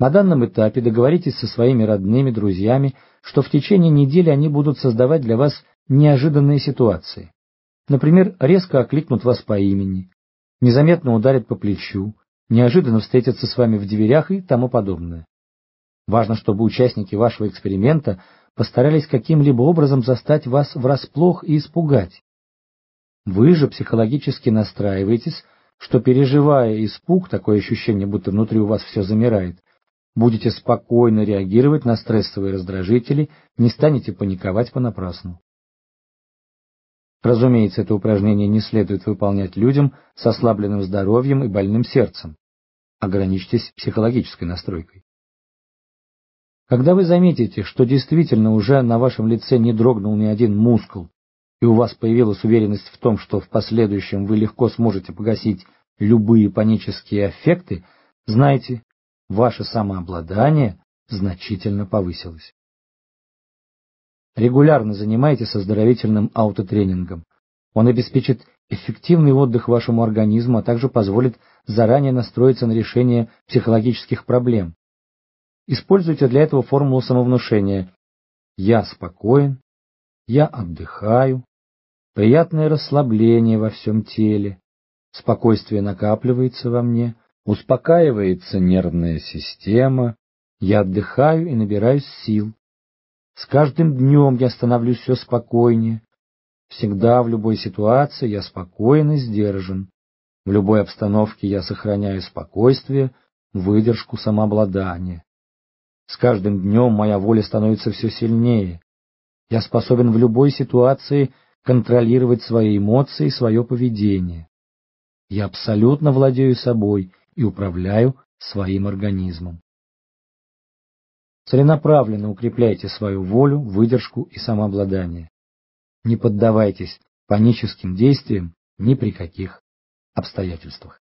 На данном этапе договоритесь со своими родными, друзьями, что в течение недели они будут создавать для вас неожиданные ситуации. Например, резко окликнут вас по имени, незаметно ударят по плечу, неожиданно встретятся с вами в дверях и тому подобное. Важно, чтобы участники вашего эксперимента постарались каким-либо образом застать вас врасплох и испугать. Вы же психологически настраиваетесь, что переживая испуг, такое ощущение, будто внутри у вас все замирает, будете спокойно реагировать на стрессовые раздражители, не станете паниковать понапрасну. Разумеется, это упражнение не следует выполнять людям с ослабленным здоровьем и больным сердцем. Ограничьтесь психологической настройкой. Когда вы заметите, что действительно уже на вашем лице не дрогнул ни один мускул, и у вас появилась уверенность в том, что в последующем вы легко сможете погасить любые панические аффекты, знайте, ваше самообладание значительно повысилось. Регулярно занимайтесь оздоровительным аутотренингом. Он обеспечит эффективный отдых вашему организму, а также позволит заранее настроиться на решение психологических проблем. Используйте для этого формулу самовнушения «Я спокоен», «Я отдыхаю», «Приятное расслабление во всем теле», «Спокойствие накапливается во мне», «Успокаивается нервная система», «Я отдыхаю и набираюсь сил». С каждым днем я становлюсь все спокойнее. Всегда в любой ситуации я спокоен и сдержан. В любой обстановке я сохраняю спокойствие, выдержку, самообладание. С каждым днем моя воля становится все сильнее. Я способен в любой ситуации контролировать свои эмоции и свое поведение. Я абсолютно владею собой и управляю своим организмом. Целенаправленно укрепляйте свою волю, выдержку и самообладание. Не поддавайтесь паническим действиям ни при каких обстоятельствах.